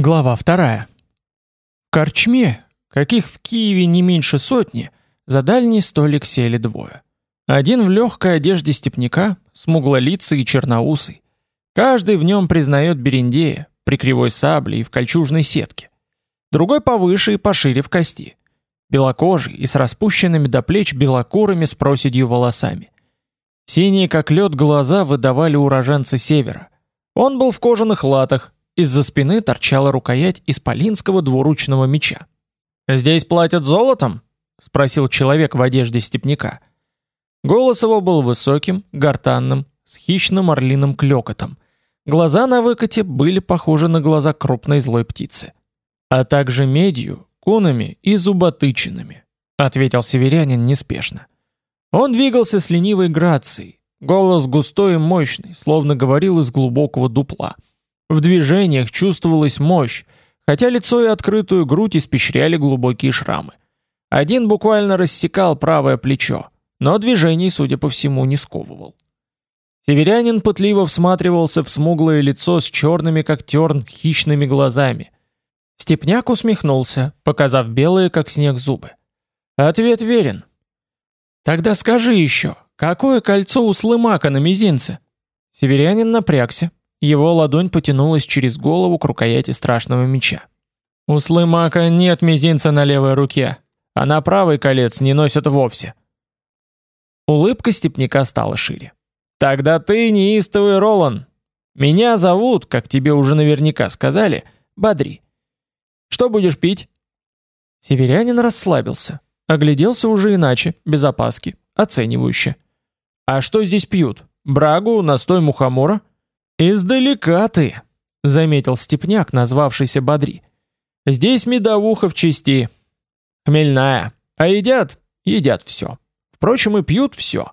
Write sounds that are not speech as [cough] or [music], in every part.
Глава вторая. В корчме, каких в Киеве не меньше сотни, за дальний столик сели двое. Один в легкой одежде степняка, смуглолицый и черноусый. Каждый в нем признает Берендея, при кривой сабле и в кольчужной сетке. Другой повыше и пошире в кости. Белокожий и с распущенными до плеч белокурыми с проседью волосами. Синие как лед глаза выдавали уроженца севера. Он был в кожаных латах, из-за спины торчала рукоять исполинского двуручного меча. «Здесь платят золотом?» — спросил человек в одежде степняка. Голос его был высоким, гортанным, с хищным орлиным клёкотом. Глаза на выкате были похожи на глаза крупной злой птицы. А также медью, кунами и зуботычинами, ответил северянин неспешно. Он двигался с ленивой грацией, голос густой и мощный, словно говорил из глубокого дупла — в движениях чувствовалась мощь, хотя лицо и открытую грудь испещряли глубокие шрамы. Один буквально рассекал правое плечо, но движений, судя по всему, не сковывал. Северянин пытливо всматривался в смуглое лицо с черными, как терн, хищными глазами. Степняк усмехнулся, показав белые, как снег, зубы. Ответ верен. «Тогда скажи еще, какое кольцо у слымака на мизинце?» Северянин напрягся, его ладонь потянулась через голову к рукояти страшного меча. У Слымака нет мизинца на левой руке, а на правый колец не носят вовсе. Улыбка степняка стала шире. Тогда ты неистовый Ролан. Меня зовут, как тебе уже наверняка сказали, Бадри. Что будешь пить? Северянин расслабился, огляделся уже иначе, без опаски, оценивающе. А что здесь пьют? Брагу, настой мухомора? «Издалека ты», — заметил степняк, назвавшийся Бодри. «Здесь медовуха в чести. Хмельная. А едят? Едят все. Впрочем, и пьют все».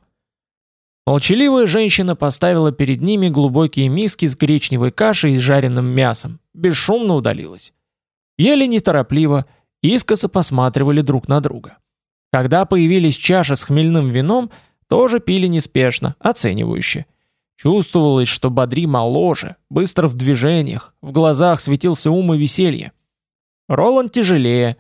Молчаливая женщина поставила перед ними глубокие миски с гречневой кашей и жареным мясом, бесшумно удалилась. Ели неторопливо, искоса посматривали друг на друга. Когда появились чаши с хмельным вином, тоже пили неспешно, оценивающе. Чувствовалось, что Бодри моложе, быстро в движениях, в глазах светился ум и веселье. Роланд тяжелее,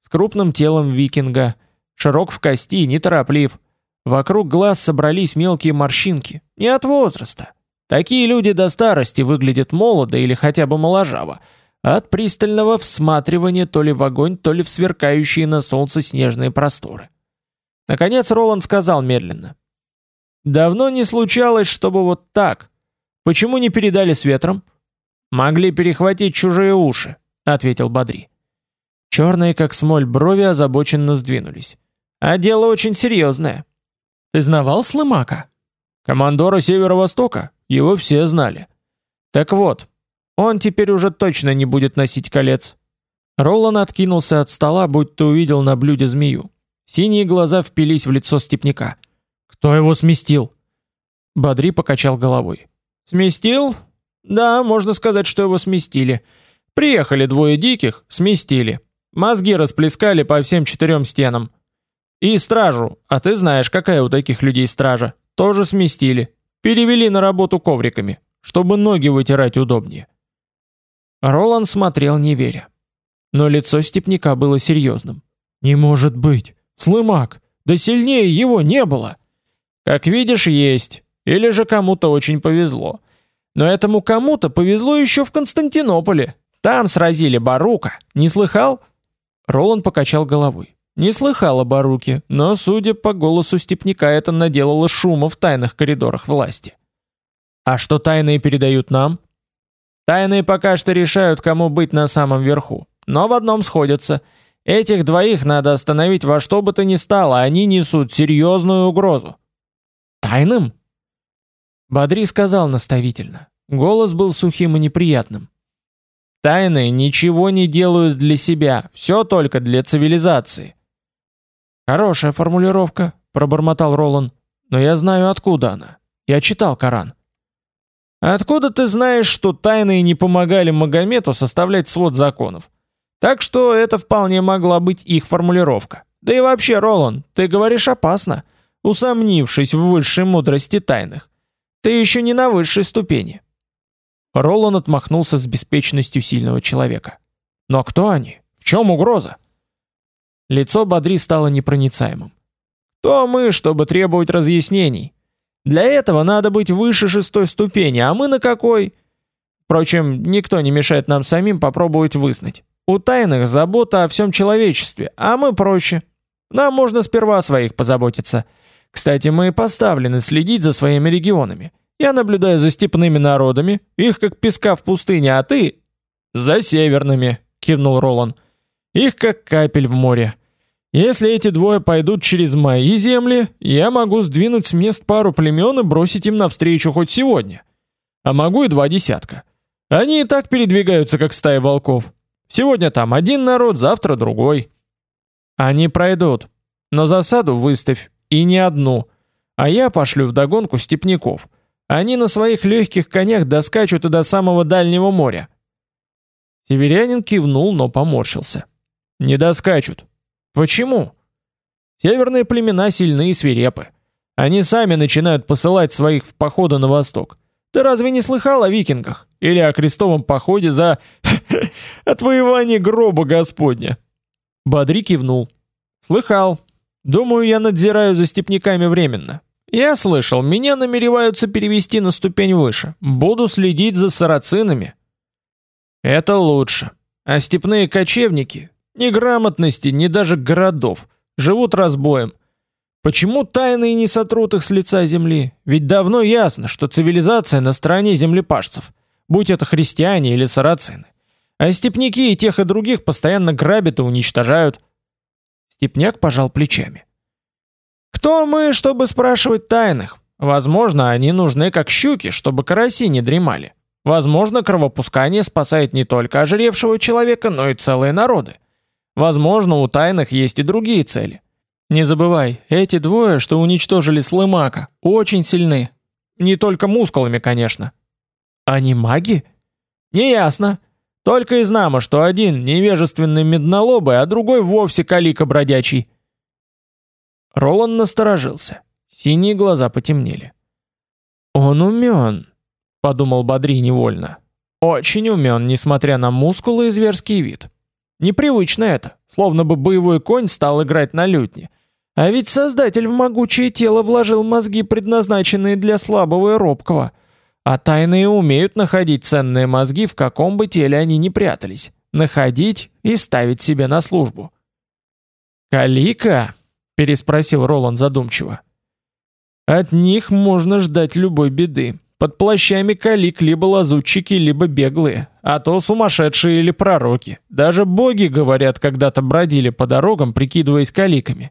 с крупным телом викинга, широк в кости, нетороплив. Вокруг глаз собрались мелкие морщинки, не от возраста. Такие люди до старости выглядят молодо или хотя бы моложаво, от пристального всматривания то ли в огонь, то ли в сверкающие на солнце снежные просторы. Наконец Роланд сказал медленно. Давно не случалось, чтобы вот так. Почему не передали с ветром? Могли перехватить чужие уши, ответил Бадри. Черные, как смоль, брови озабоченно сдвинулись. А дело очень серьезное. Ты знавал Слымака? Командора Северо-Востока, его все знали. Так вот, он теперь уже точно не будет носить колец. Ролан откинулся от стола, будто увидел на блюде змею. Синие глаза впились в лицо степняка. Кто его сместил? Бадри покачал головой. Сместил? Да, можно сказать, что его сместили. Приехали двое диких, сместили. Мозги расплескали по всем четырем стенам. И стражу, а ты знаешь, какая у таких людей стража, тоже сместили. Перевели на работу ковриками, чтобы ноги вытирать удобнее. Роланд смотрел не веря. Но лицо степняка было серьезным. «Не может быть! Слымак! Да сильнее его не было!» Как видишь, есть. Или же кому-то очень повезло. Но этому кому-то повезло еще в Константинополе. Там сразили Барука. Не слыхал? Роланд покачал головой. Не слыхал о Баруке, но, судя по голосу степняка, это наделало шума в тайных коридорах власти. А что тайные передают нам? Тайные пока что решают, кому быть на самом верху. Но в одном сходятся. Этих двоих надо остановить во что бы то ни стало, они несут серьезную угрозу. Тайным? Бадри сказал наставительно. Голос был сухим и неприятным. Тайны ничего не делают для себя, все только для цивилизации. Хорошая формулировка, пробормотал Ролан. Но я знаю, откуда она. Я читал Коран. Откуда ты знаешь, что тайные не помогали Магомету составлять свод законов? Так что это вполне могла быть их формулировка. Да и вообще, Ролан, ты говоришь опасно усомнившись в высшей мудрости тайных. Ты еще не на высшей ступени. Ролан отмахнулся с беспечностью сильного человека. Но кто они? В чем угроза? Лицо Бадри стало непроницаемым. Кто мы, чтобы требовать разъяснений? Для этого надо быть выше шестой ступени, а мы на какой? Впрочем, никто не мешает нам самим попробовать вызнать. У тайных забота о всем человечестве, а мы проще. Нам можно сперва о своих позаботиться. Кстати, мы поставлены следить за своими регионами. Я наблюдаю за степными народами, их как песка в пустыне, а ты за северными, кивнул Ролан. Их как капель в море. Если эти двое пойдут через мои земли, я могу сдвинуть с мест пару племен и бросить им навстречу хоть сегодня. А могу и два десятка. Они и так передвигаются, как стая волков. Сегодня там один народ, завтра другой. Они пройдут. Но засаду выставь, и не одну. А я пошлю вдогонку степняков. Они на своих легких конях доскачут и до самого дальнего моря. Северянин кивнул, но поморщился. Не доскачут. Почему? Северные племена сильны и свирепы. Они сами начинают посылать своих в походы на восток. Ты разве не слыхал о викингах? Или о крестовом походе за [laughs] отвоевание гроба Господня? Бадри кивнул. Слыхал. Думаю, я надзираю за степняками временно. Я слышал, меня намереваются перевести на ступень выше. Буду следить за сарацинами. Это лучше. А степные кочевники, ни грамотности, ни даже городов, живут разбоем. Почему тайные не сотрут их с лица земли? Ведь давно ясно, что цивилизация на стороне землепашцев, будь это христиане или сарацины. А степняки и тех и других постоянно грабят и уничтожают. Степняк пожал плечами. Кто мы, чтобы спрашивать тайных? Возможно, они нужны как щуки, чтобы караси не дремали. Возможно, кровопускание спасает не только ожиревшего человека, но и целые народы. Возможно, у тайных есть и другие цели. Не забывай, эти двое, что уничтожили Слымака, очень сильны. Не только мускулами, конечно. Они маги? Неясно. Только и знамо, что один невежественный меднолобый, а другой вовсе калика бродячий. Ролан насторожился. Синие глаза потемнели. «Он умен», — подумал Бодри невольно. «Очень умен, несмотря на мускулы и зверский вид. Непривычно это, словно бы боевой конь стал играть на лютне. А ведь создатель в могучее тело вложил мозги, предназначенные для слабого и робкого. А тайные умеют находить ценные мозги, в каком бы теле они ни прятались. Находить и ставить себе на службу. «Калика?» — переспросил Роланд задумчиво. «От них можно ждать любой беды. Под плащами калик либо лазутчики, либо беглые, а то сумасшедшие или пророки. Даже боги, говорят, когда-то бродили по дорогам, прикидываясь каликами.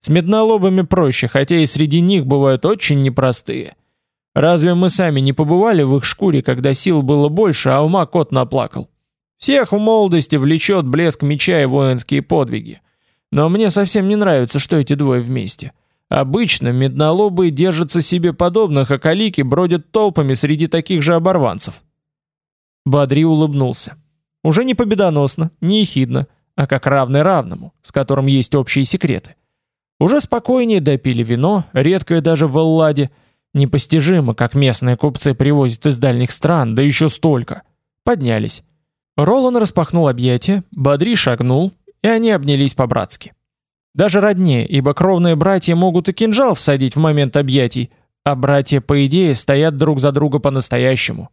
С меднолобами проще, хотя и среди них бывают очень непростые. Разве мы сами не побывали в их шкуре, когда сил было больше, а ума кот наплакал? Всех в молодости влечет блеск меча и воинские подвиги. Но мне совсем не нравится, что эти двое вместе. Обычно меднолобые держатся себе подобных, а калики бродят толпами среди таких же оборванцев. Бадри улыбнулся. Уже не победоносно, не ехидно, а как равный равному, с которым есть общие секреты. Уже спокойнее допили вино, редкое даже в Элладе. Непостижимо, как местные купцы привозят из дальних стран, да еще столько. Поднялись. Ролан распахнул объятия, Бадри шагнул, и они обнялись по-братски. Даже роднее, ибо кровные братья могут и кинжал всадить в момент объятий, а братья, по идее, стоят друг за друга по-настоящему.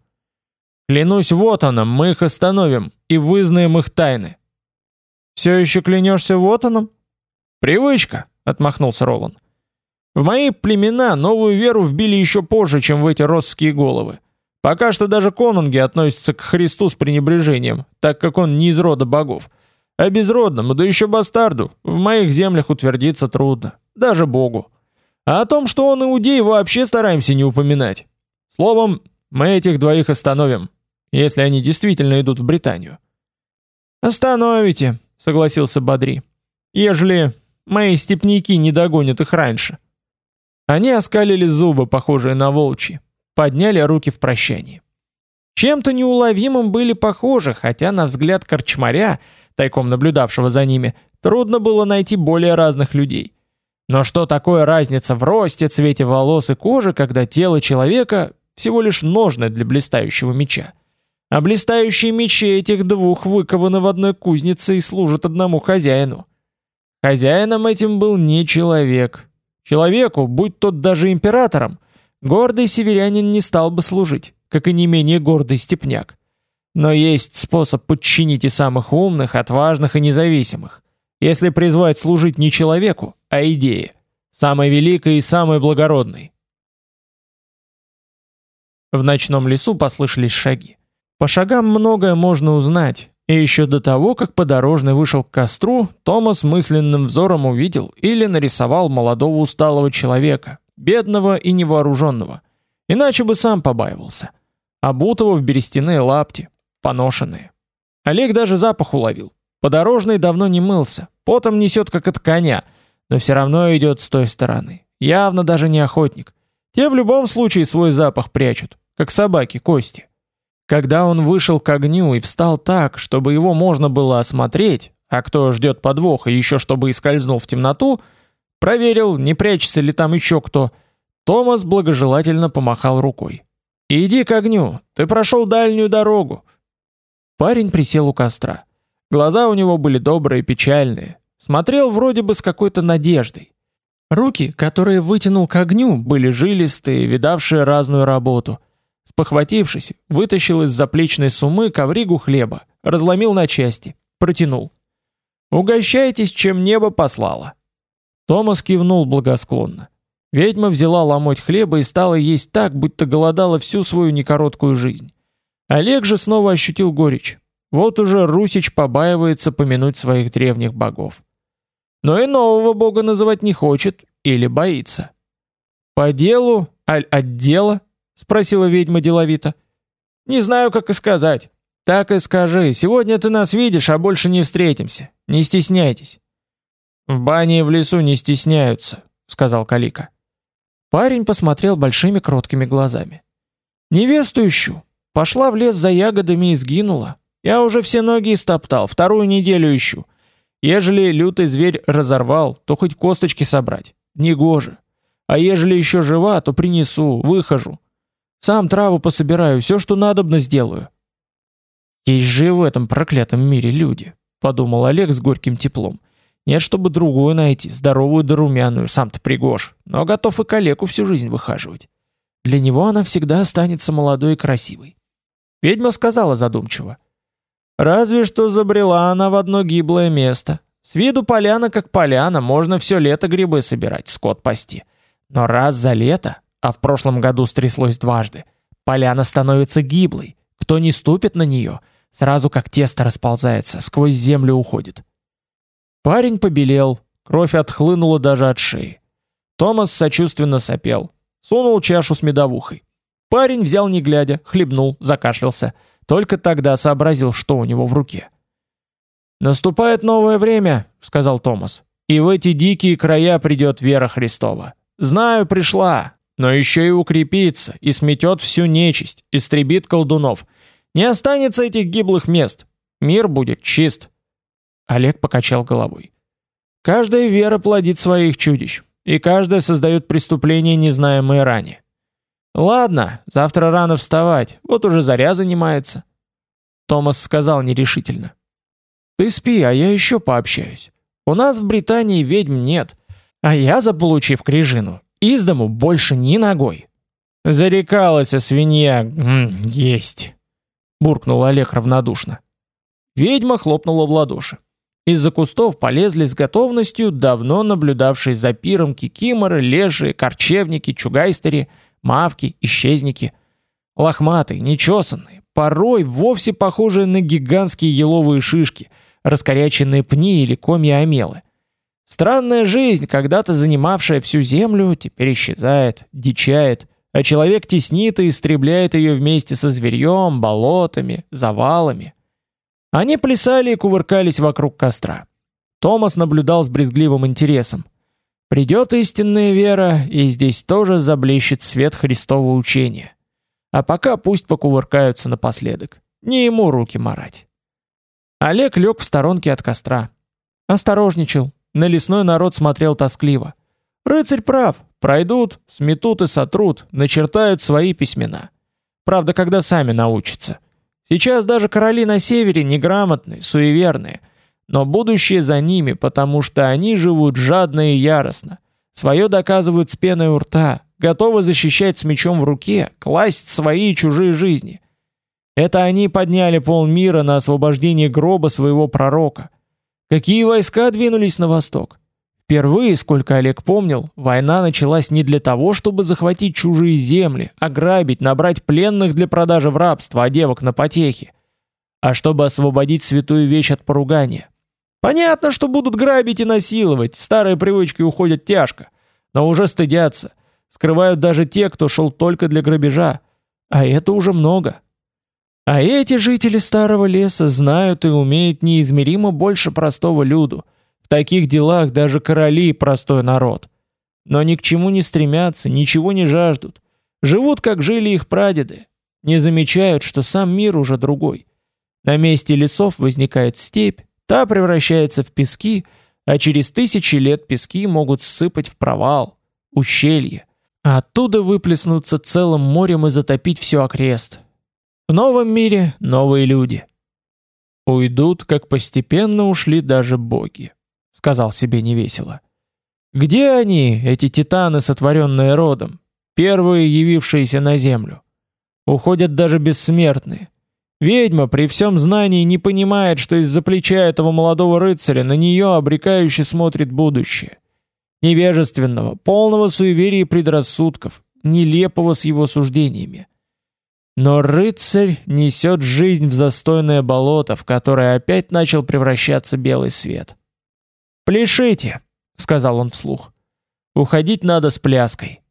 Клянусь вот оном, мы их остановим и вызнаем их тайны. Все еще клянешься вот оном? Привычка, отмахнулся Ролан. В мои племена новую веру вбили еще позже, чем в эти росские головы. Пока что даже конунги относятся к Христу с пренебрежением, так как он не из рода богов. А безродному, да еще бастарду, в моих землях утвердиться трудно, даже богу. А о том, что он иудей, вообще стараемся не упоминать. Словом, мы этих двоих остановим, если они действительно идут в Британию. Остановите, согласился Бадри. Ежели Мои степняки не догонят их раньше. Они оскалили зубы, похожие на волчьи, подняли руки в прощании. Чем-то неуловимым были похожи, хотя на взгляд корчмаря, тайком наблюдавшего за ними, трудно было найти более разных людей. Но что такое разница в росте, цвете волос и кожи, когда тело человека всего лишь ножны для блистающего меча? А блистающие мечи этих двух выкованы в одной кузнице и служат одному хозяину. Хозяином этим был не человек. Человеку, будь тот даже императором, гордый северянин не стал бы служить, как и не менее гордый степняк. Но есть способ подчинить и самых умных, отважных и независимых. Если призвать служить не человеку, а идее, самой великой и самой благородной. В ночном лесу послышались шаги. По шагам многое можно узнать, и еще до того, как подорожный вышел к костру, Томас мысленным взором увидел или нарисовал молодого усталого человека, бедного и невооруженного. Иначе бы сам побаивался. Обутого в берестяные лапти, поношенные. Олег даже запах уловил. Подорожный давно не мылся, потом несет как от коня, но все равно идет с той стороны. Явно даже не охотник. Те в любом случае свой запах прячут, как собаки кости. Когда он вышел к огню и встал так, чтобы его можно было осмотреть, а кто ждет подвоха еще чтобы и скользнул в темноту, проверил, не прячется ли там еще кто, Томас благожелательно помахал рукой. «Иди к огню, ты прошел дальнюю дорогу». Парень присел у костра. Глаза у него были добрые и печальные. Смотрел вроде бы с какой-то надеждой. Руки, которые вытянул к огню, были жилистые, видавшие разную работу – Спохватившись, вытащил из заплечной сумы ковригу хлеба, разломил на части, протянул. «Угощайтесь, чем небо послало». Томас кивнул благосклонно. Ведьма взяла ломоть хлеба и стала есть так, будто голодала всю свою некороткую жизнь. Олег же снова ощутил горечь. Вот уже Русич побаивается помянуть своих древних богов. Но и нового бога называть не хочет или боится. По делу, аль от дела, спросила ведьма деловито. Не знаю, как и сказать. Так и скажи. Сегодня ты нас видишь, а больше не встретимся. Не стесняйтесь. В бане и в лесу не стесняются, сказал Калика. Парень посмотрел большими кроткими глазами. Невесту ищу. Пошла в лес за ягодами и сгинула. Я уже все ноги истоптал, вторую неделю ищу. Ежели лютый зверь разорвал, то хоть косточки собрать. Негоже. А ежели еще жива, то принесу, выхожу. Сам траву пособираю, все, что надобно, сделаю. Есть же в этом проклятом мире люди, подумал Олег с горьким теплом. Нет, чтобы другую найти, здоровую да румяную, сам-то пригож, но готов и калеку всю жизнь выхаживать. Для него она всегда останется молодой и красивой. Ведьма сказала задумчиво. Разве что забрела она в одно гиблое место. С виду поляна как поляна, можно все лето грибы собирать, скот пасти. Но раз за лето а в прошлом году стряслось дважды. Поляна становится гиблой. Кто не ступит на нее, сразу как тесто расползается, сквозь землю уходит. Парень побелел, кровь отхлынула даже от шеи. Томас сочувственно сопел, сунул чашу с медовухой. Парень взял не глядя, хлебнул, закашлялся. Только тогда сообразил, что у него в руке. «Наступает новое время», — сказал Томас. «И в эти дикие края придет вера Христова. Знаю, пришла, но еще и укрепится, и сметет всю нечисть, истребит колдунов. Не останется этих гиблых мест. Мир будет чист. Олег покачал головой. Каждая вера плодит своих чудищ, и каждая создает преступления, незнаемые ранее. Ладно, завтра рано вставать, вот уже заря занимается. Томас сказал нерешительно. Ты спи, а я еще пообщаюсь. У нас в Британии ведьм нет, а я, заполучив крижину, из дому больше ни ногой. Зарекалась свинья, М есть. Буркнул Олег равнодушно. Ведьма хлопнула в ладоши. Из-за кустов полезли с готовностью давно наблюдавшие за пиром кикиморы, лешие, корчевники, чугайстери, мавки, исчезники. Лохматые, нечесанные, порой вовсе похожие на гигантские еловые шишки, раскоряченные пни или комья омелы. Странная жизнь, когда-то занимавшая всю землю, теперь исчезает, дичает, а человек теснит и истребляет ее вместе со зверьем, болотами, завалами. Они плясали и кувыркались вокруг костра. Томас наблюдал с брезгливым интересом. Придет истинная вера, и здесь тоже заблещет свет Христового учения. А пока пусть покувыркаются напоследок. Не ему руки марать. Олег лег в сторонке от костра. Осторожничал, на лесной народ смотрел тоскливо. Рыцарь прав, пройдут, сметут и сотрут, начертают свои письмена. Правда, когда сами научатся. Сейчас даже короли на севере неграмотные, суеверные, но будущее за ними, потому что они живут жадно и яростно. Свое доказывают с пеной у рта, готовы защищать с мечом в руке, класть свои и чужие жизни. Это они подняли полмира на освобождение гроба своего пророка. Какие войска двинулись на восток? Впервые, сколько Олег помнил, война началась не для того, чтобы захватить чужие земли, ограбить, набрать пленных для продажи в рабство, а девок на потехи, а чтобы освободить святую вещь от поругания. Понятно, что будут грабить и насиловать, старые привычки уходят тяжко, но уже стыдятся, скрывают даже те, кто шел только для грабежа, а это уже много. А эти жители старого леса знают и умеют неизмеримо больше простого люду – в таких делах даже короли простой народ. Но ни к чему не стремятся, ничего не жаждут. Живут, как жили их прадеды. Не замечают, что сам мир уже другой. На месте лесов возникает степь, та превращается в пески, а через тысячи лет пески могут ссыпать в провал, ущелье, а оттуда выплеснуться целым морем и затопить все окрест. В новом мире новые люди. Уйдут, как постепенно ушли даже боги сказал себе невесело. Где они, эти титаны, сотворенные родом, первые явившиеся на землю? Уходят даже бессмертные. Ведьма при всем знании не понимает, что из-за плеча этого молодого рыцаря на нее обрекающе смотрит будущее. Невежественного, полного суеверий и предрассудков, нелепого с его суждениями. Но рыцарь несет жизнь в застойное болото, в которое опять начал превращаться белый свет. «Пляшите», — сказал он вслух. «Уходить надо с пляской».